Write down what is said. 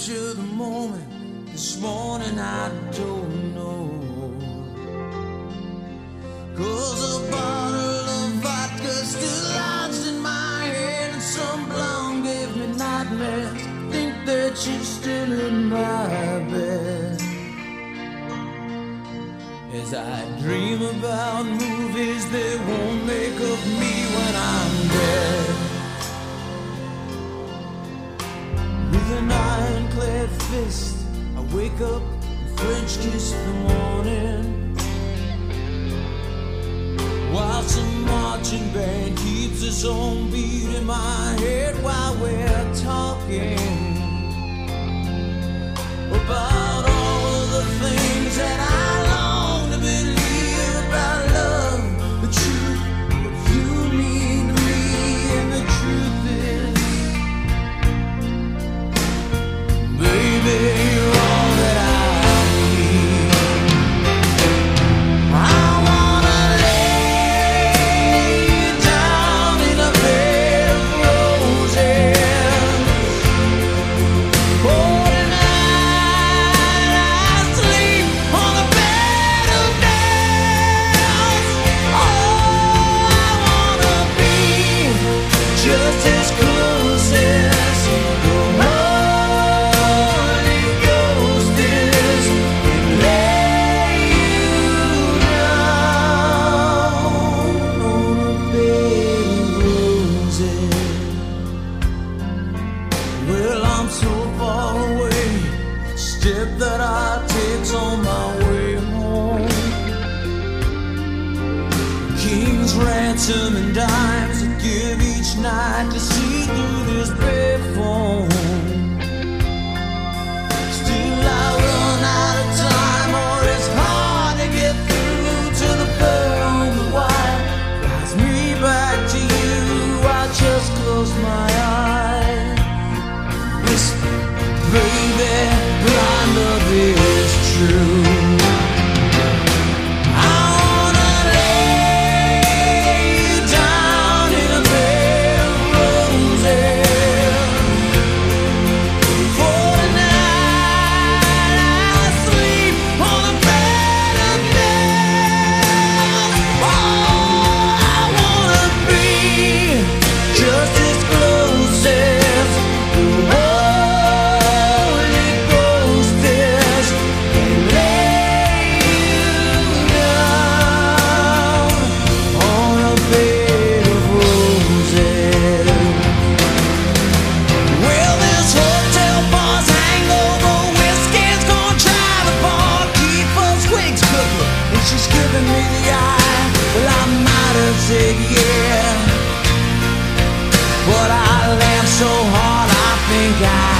capture the moment. This morning I don't know. Cause a bottle of vodka still lodged in my head, and some blonde gave me nightmares. Think that she's still in my bed. As I dream about movies they won't make of me when I'm dead. With an ironclad fist, I wake up and French kiss the morning. While some marching band keeps its own beat in my head while we're talking about so far away. Step that I take's on my way home. King's ransom and dimes I give each night to see but I laughed so hard I think I'd